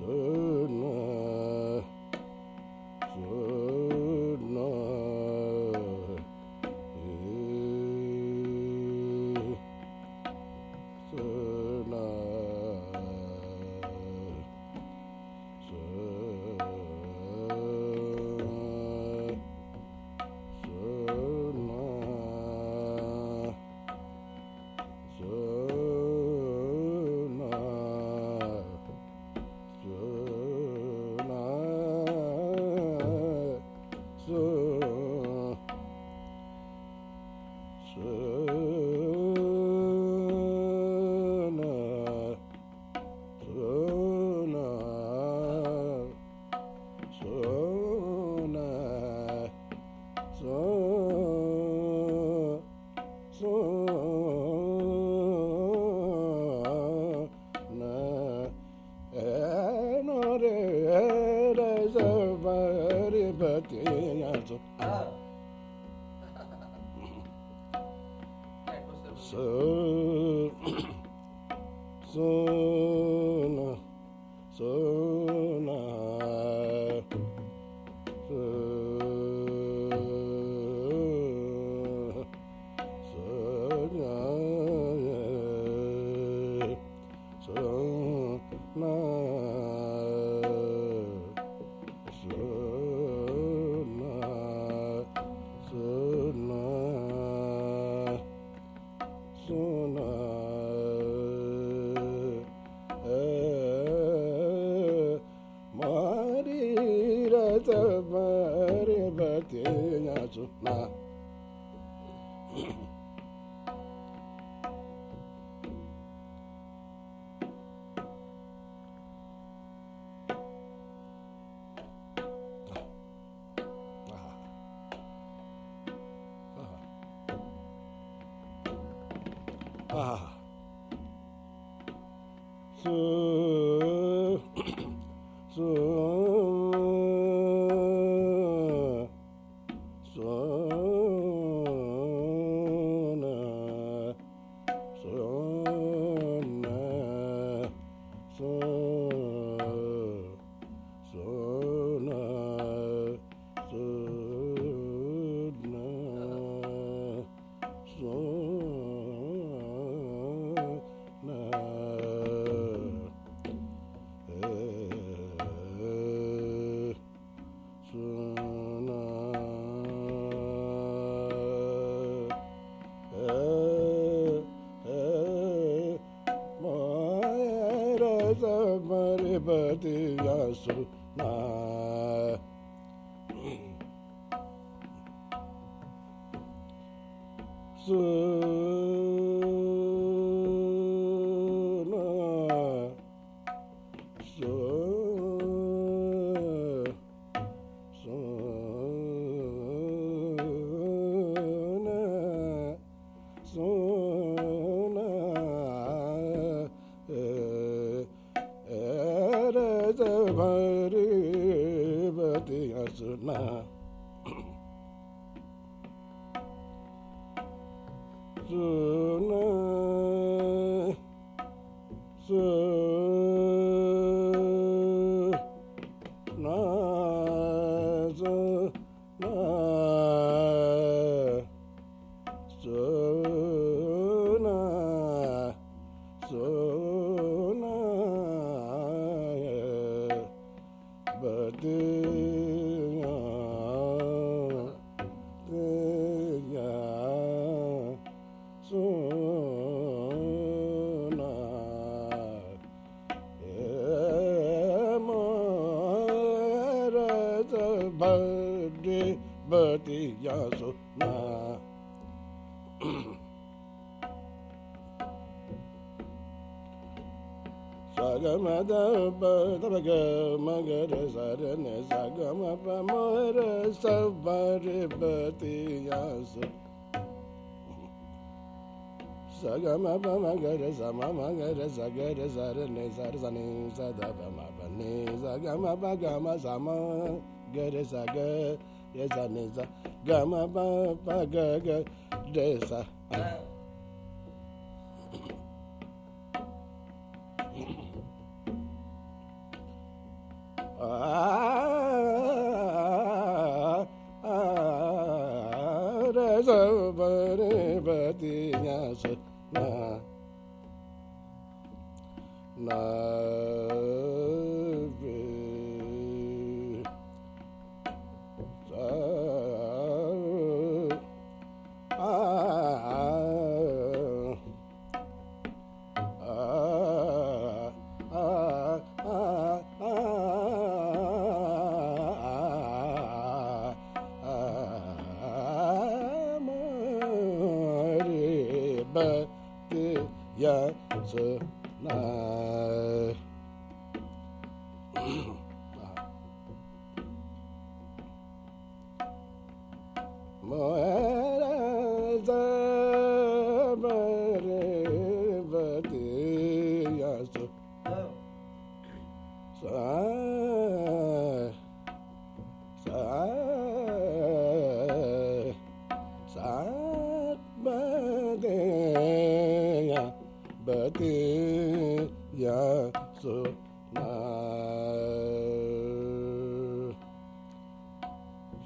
Father. acıtma Sagama pamagara samamagara sagara sarane sarsani sadabama pani sagama pagama sama gare saga resa nisa gama pa pa ga ga resa. Ah, ah, resa bari badi yasa na Nah, nah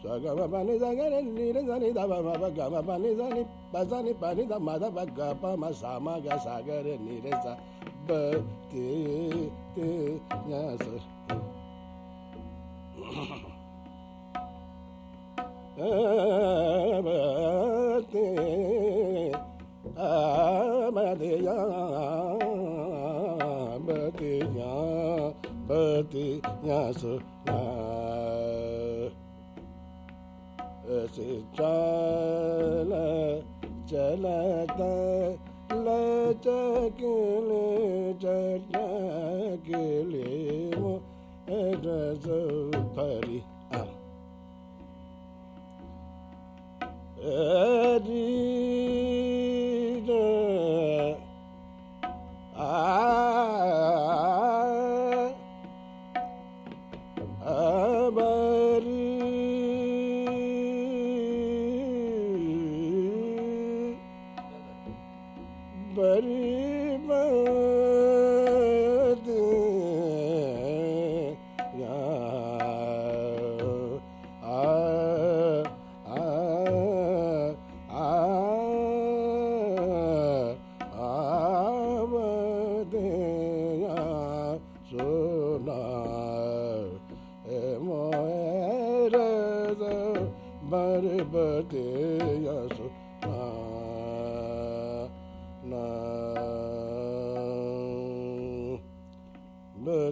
Bani zagare ni re zani da ba ma ba ga ma bani zani ba zani bani da ma da ba pa ma sa ma ga sagare ni re sa ba te te nya sa ba ma ya ba te ba sa Sitala Chalata La Chakili Chakili Mo Erasutari Am Adi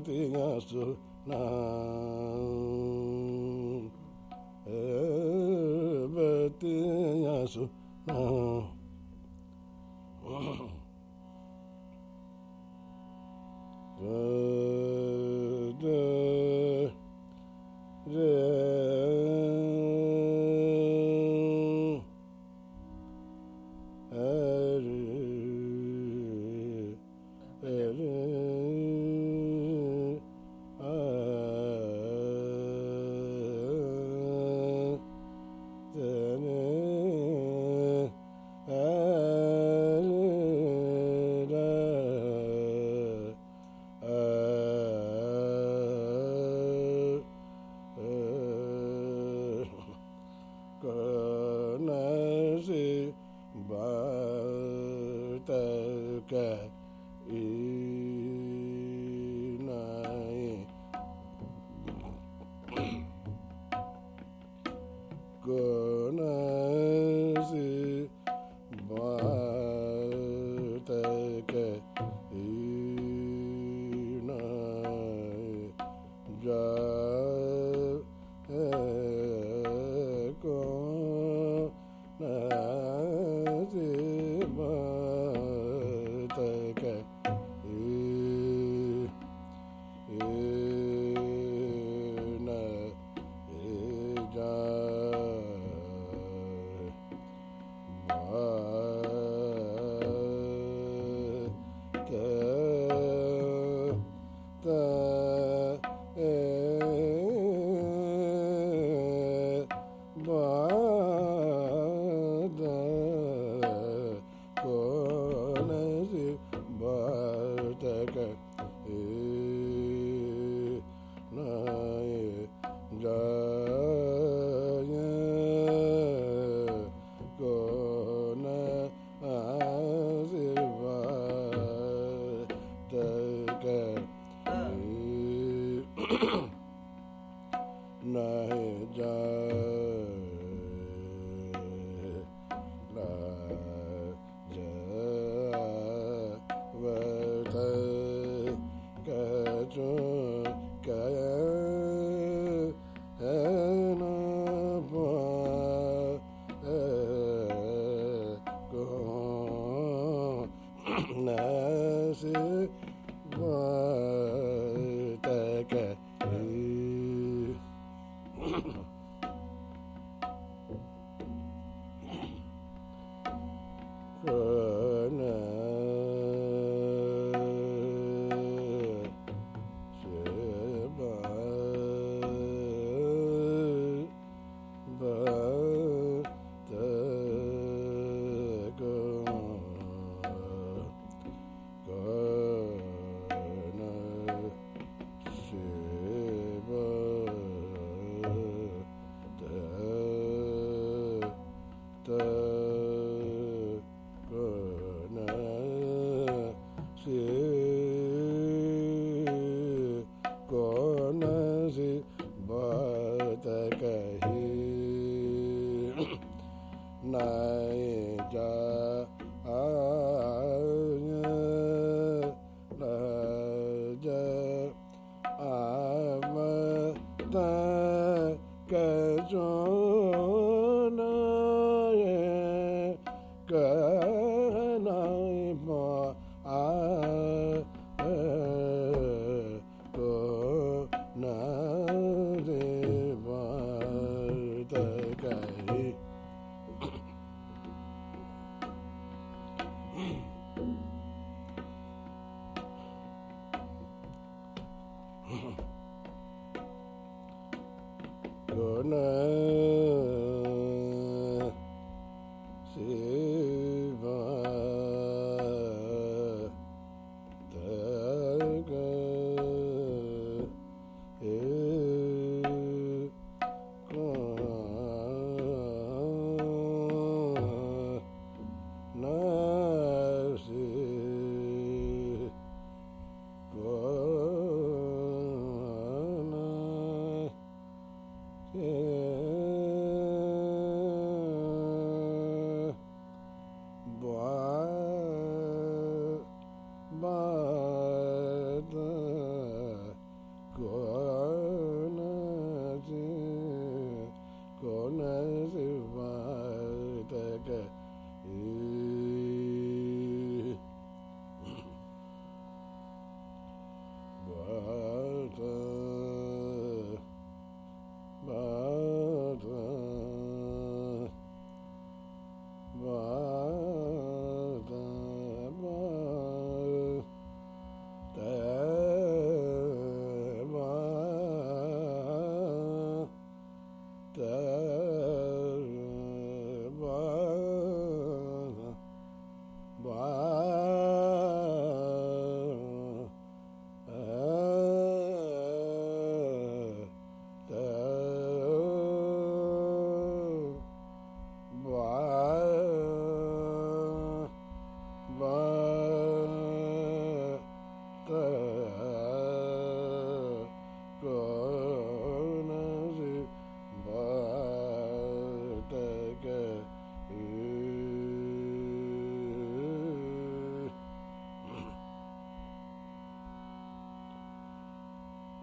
tingasel nang. Tingasel nang.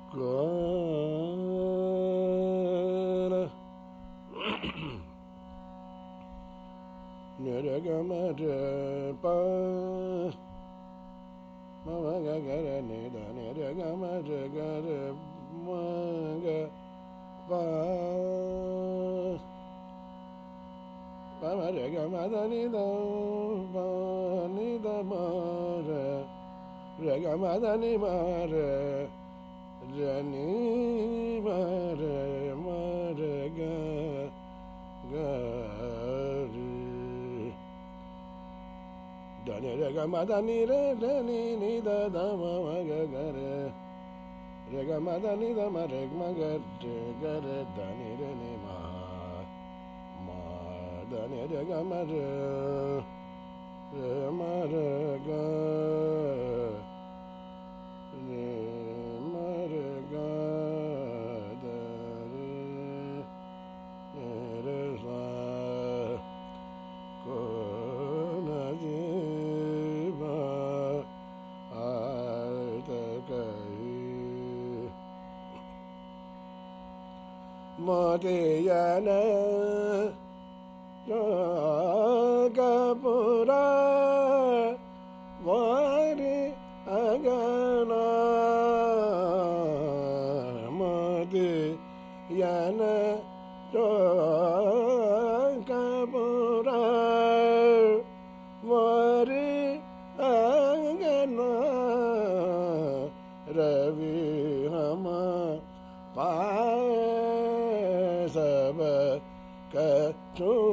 Gana Niragamata Pa Mamagagara Nida Niragamata Gara Maga Pa Mamadagamata Nida Pa Nida Mara Ragamata Nimara ஜனி மர மரக ಧನಿ ರಗ ಮದ ನಿರ ಧನಿ ನಿದ ದಮ ಮಗ ಗರ ರಗ ಮದ ನಿದ ಮರ ಮಗ ಗರ ಧನಿ ರನಿ ಮಾ ಮಾ ಧನಿ ರಗ ಮರ ಮರ ಗ రే గ Madhyana Gapura Vari ka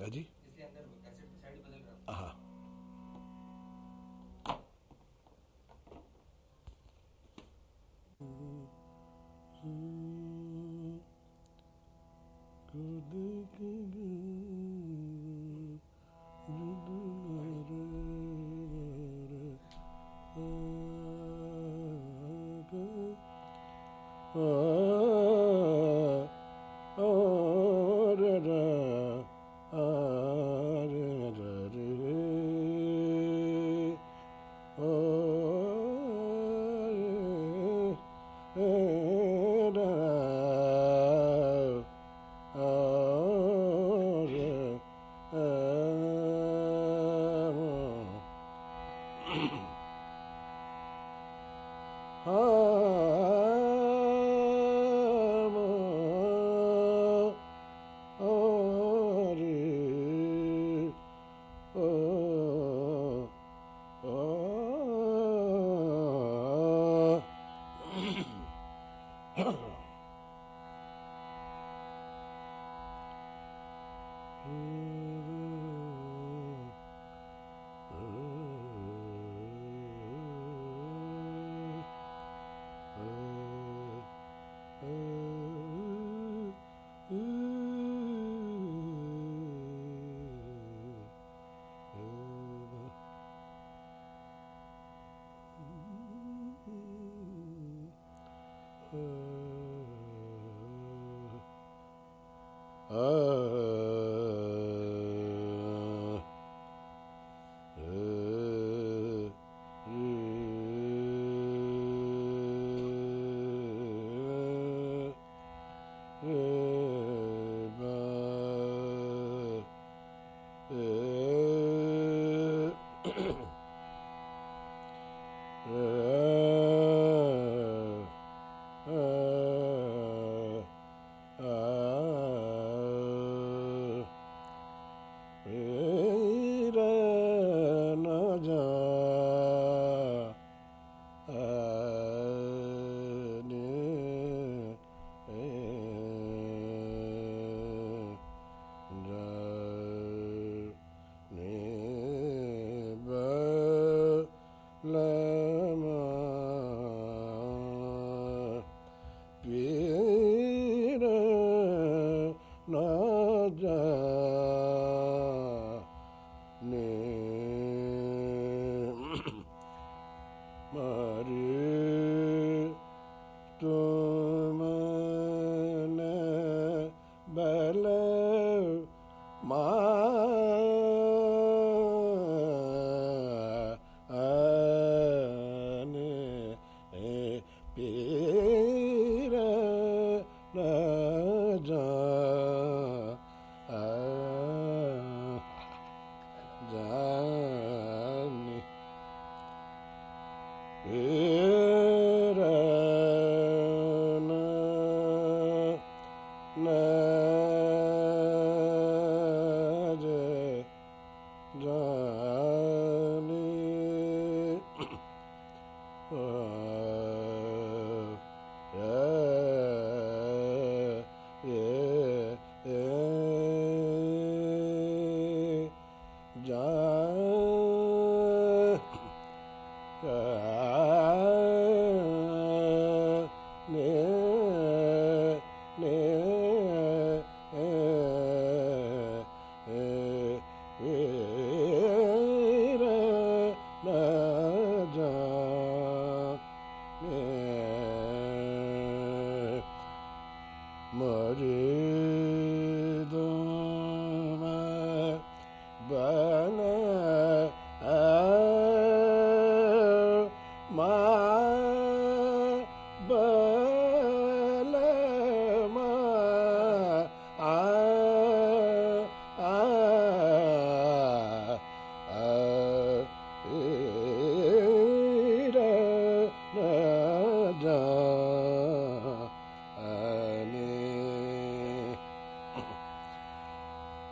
a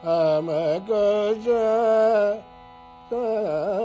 I'm a good Amagaja.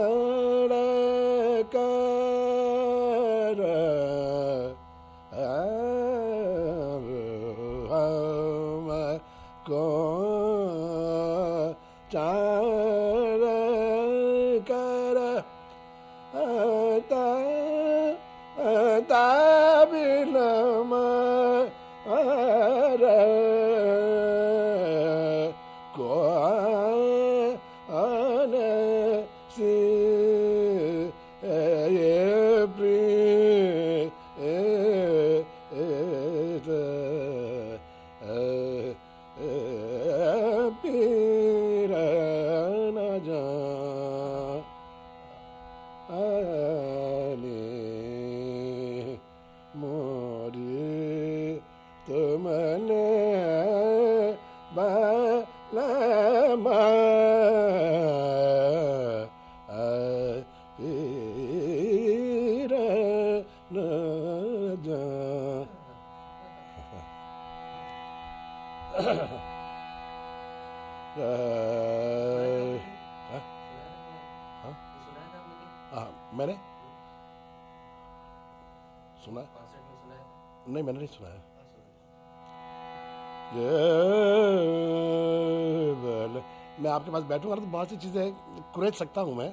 आपके पास बैठूँगा तो बहुत सी चीज़ें कुरेद सकता हूँ मैं।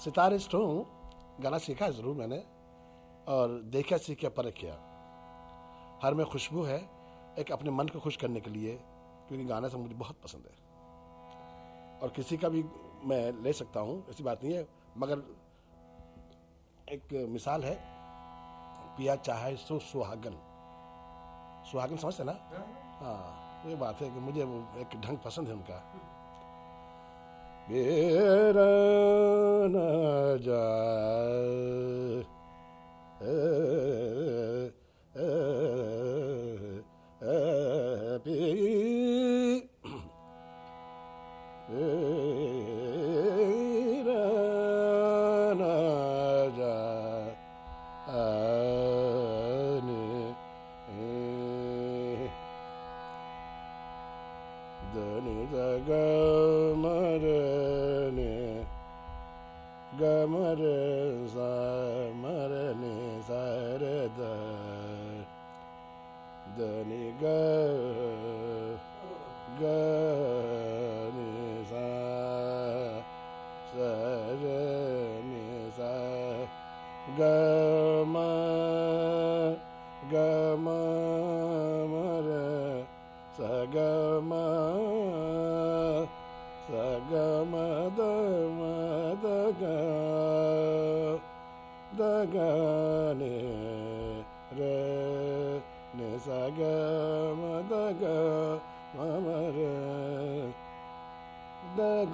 सितारिस्ट हूँ, गाना सीखा है ज़रूर मैंने, और देखा, सीखा परख किया हर में खुशबू है, एक अपने मन को खुश करने के लिए, क्योंकि गाना सब मुझे बहुत पसंद है और किसी का भी मैं ले सकता हूँ, ऐसी बात नहीं है, मगर एक मिसाल है पिया चाहे सो सुहागन सुहागन समझते ना हाँ ये बात है कि मुझे वो एक ढंग पसंद है उनका मेरा न जाए ए, ए, ए,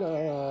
uh,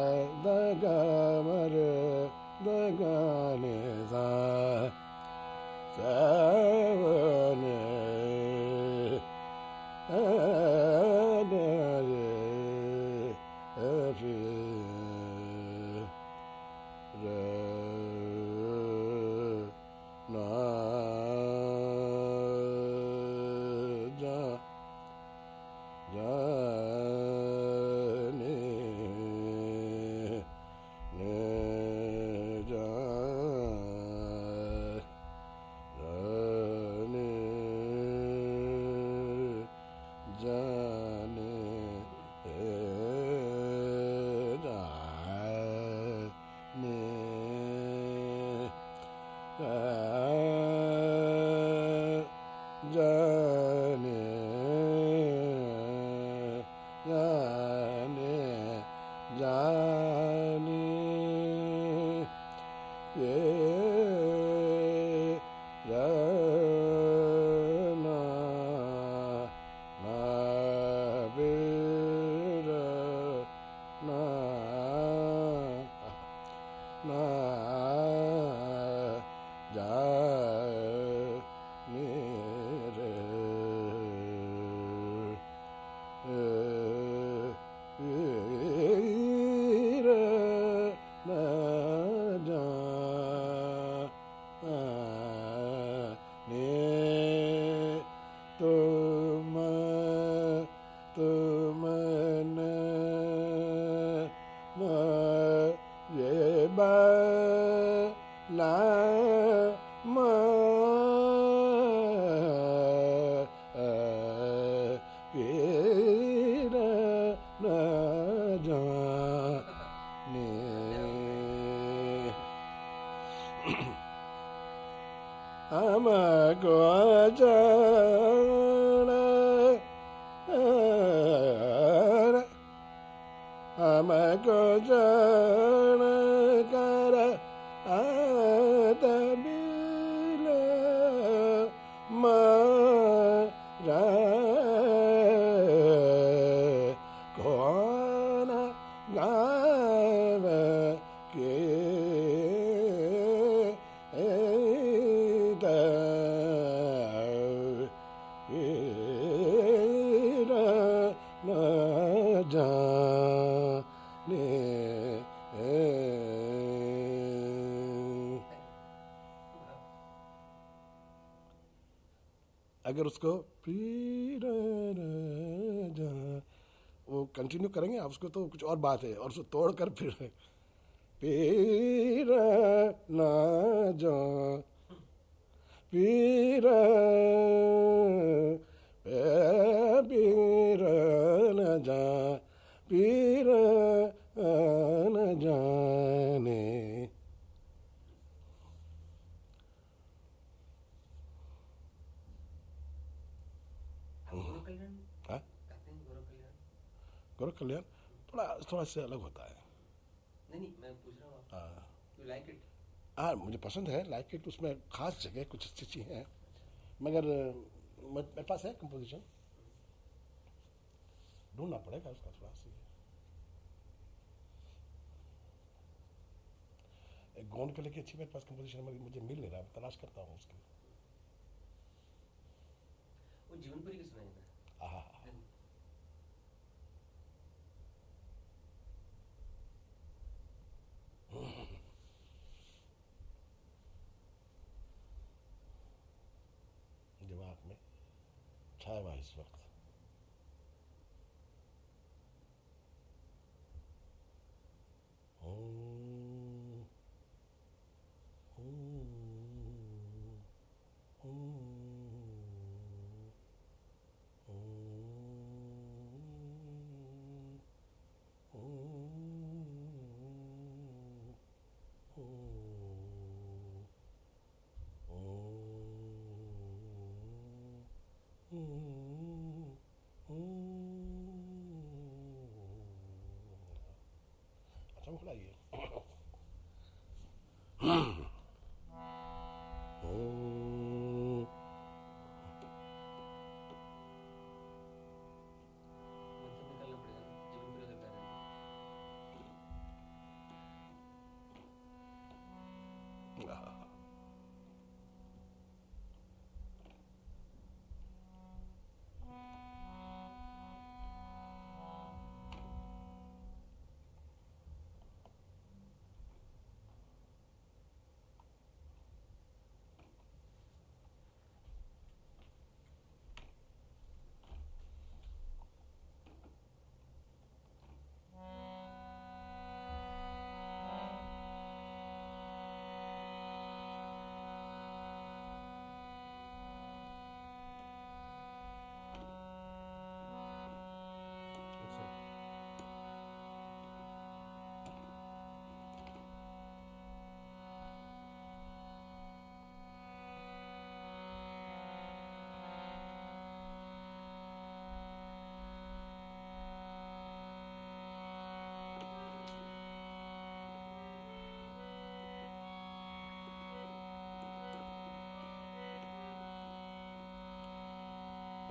अगर उसको जा वो कंटिन्यू करेंगे, आप उसको तो कुछ और बात है, और उसको तोड़ कर फिर पीरा ना जा पीर पीरा न जा पीरा न जाने आप गुरु कल्याण हाँ? गाते हैं गुरु कल्याण गोरख कल्याण थोड़ा थोड़ा से अलग होता है। नहीं नहीं मैं पूछ रहा हूँ हाँ। लाइक इट हाँ मुझे पसंद है लाइक इट उसमें खास जगह कुछ अच्छी अच्छी हैं। मगर मेरे पास है कंपोजिशन ढूंढना पड़ेगा उसका थोड़ा सी। एक गोंड के लेके अच्छी मेरे पास कंपोजिशन मुझे मिल नहीं रहा मैं तलाश करता हूँ उसकी। वो जीवनपुरी की सुनाई teilweise wirklich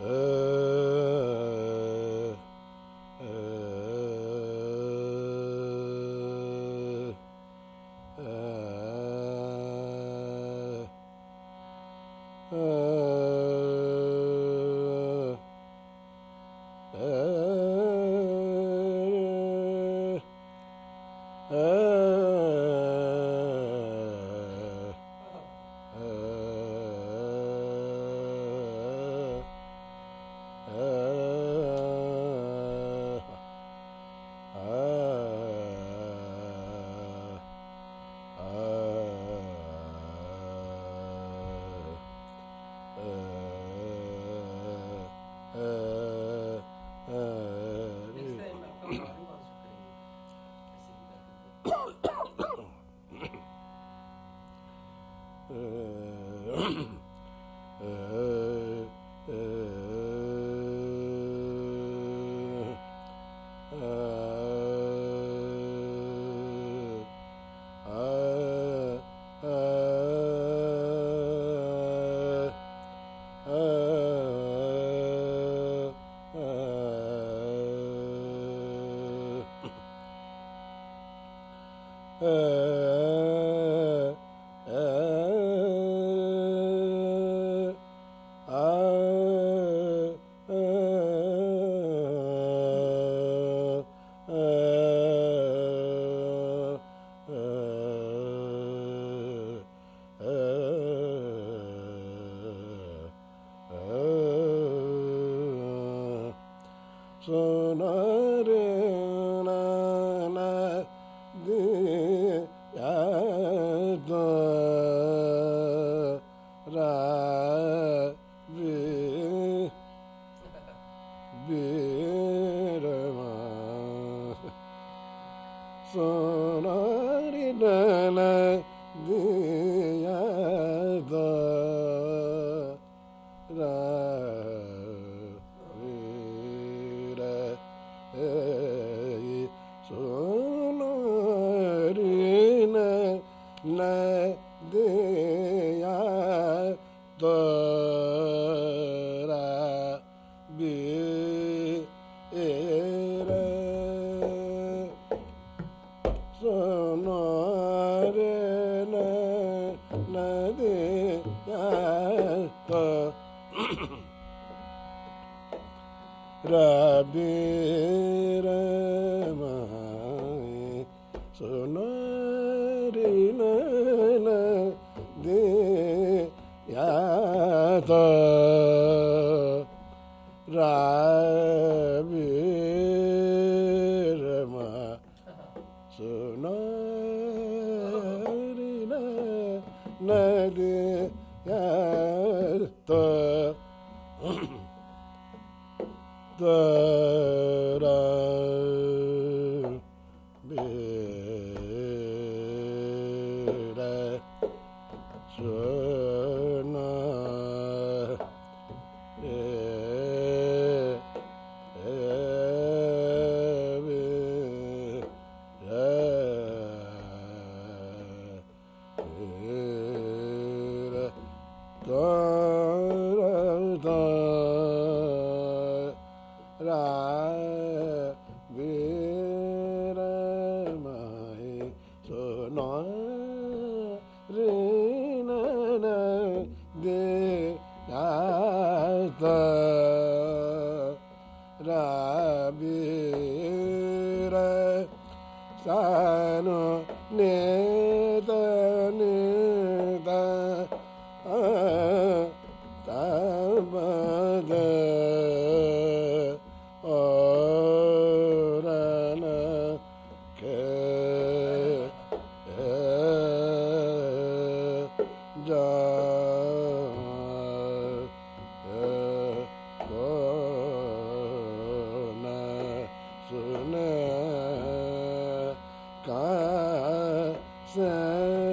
Uh, rabi sa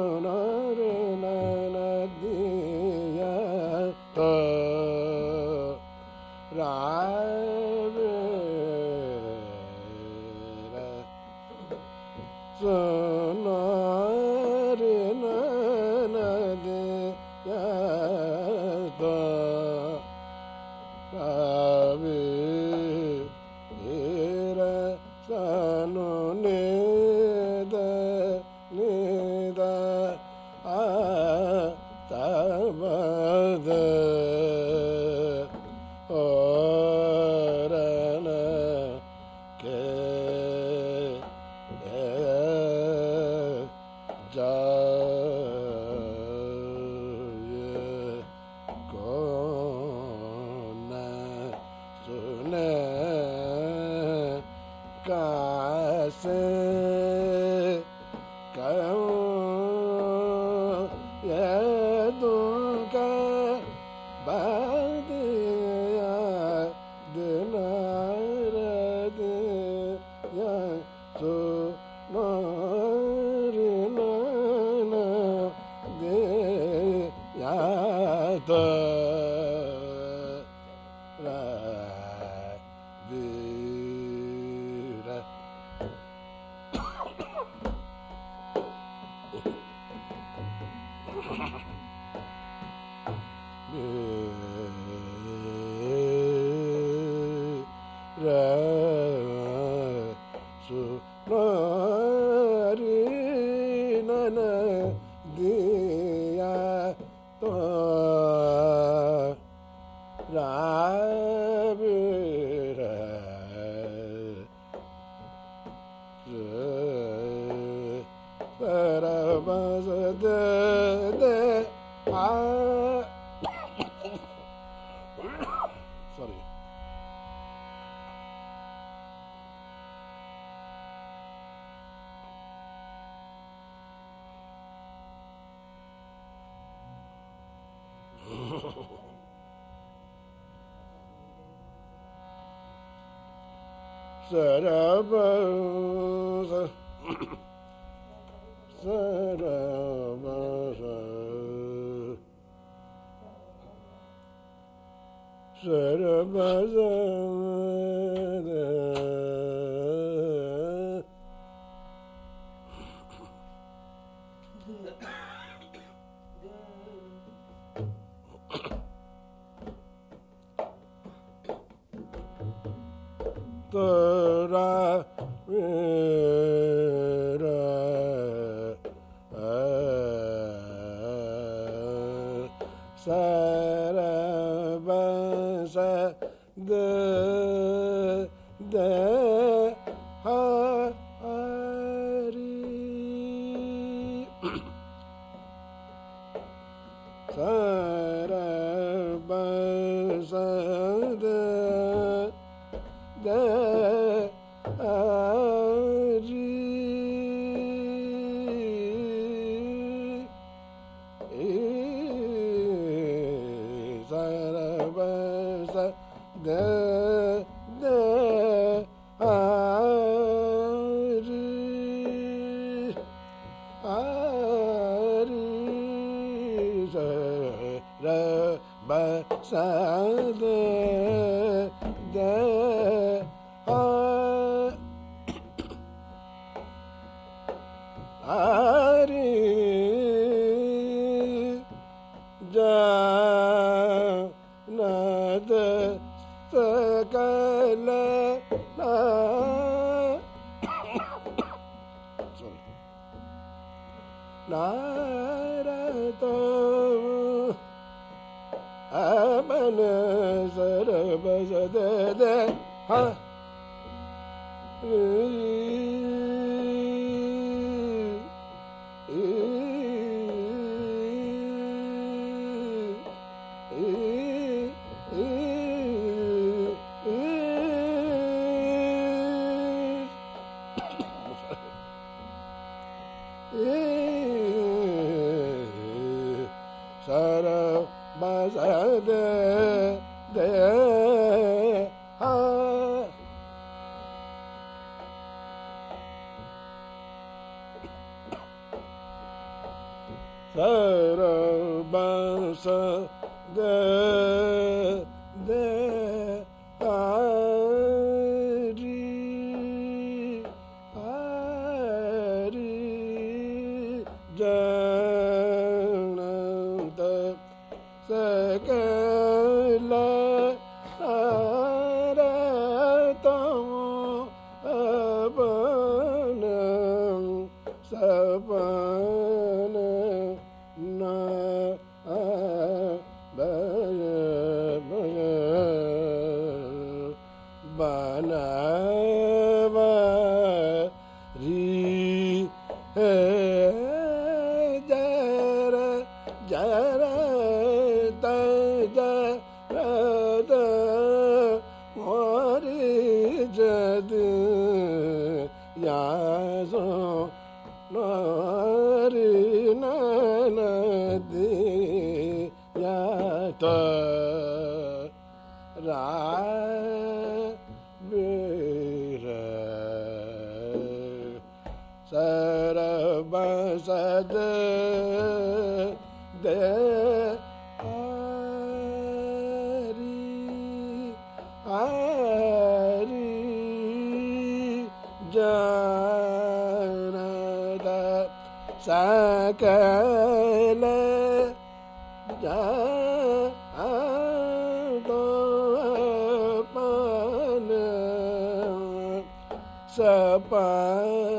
na na Sorry. Amana Sarabasa de Ha Sara Basa ari janada sakala jadapana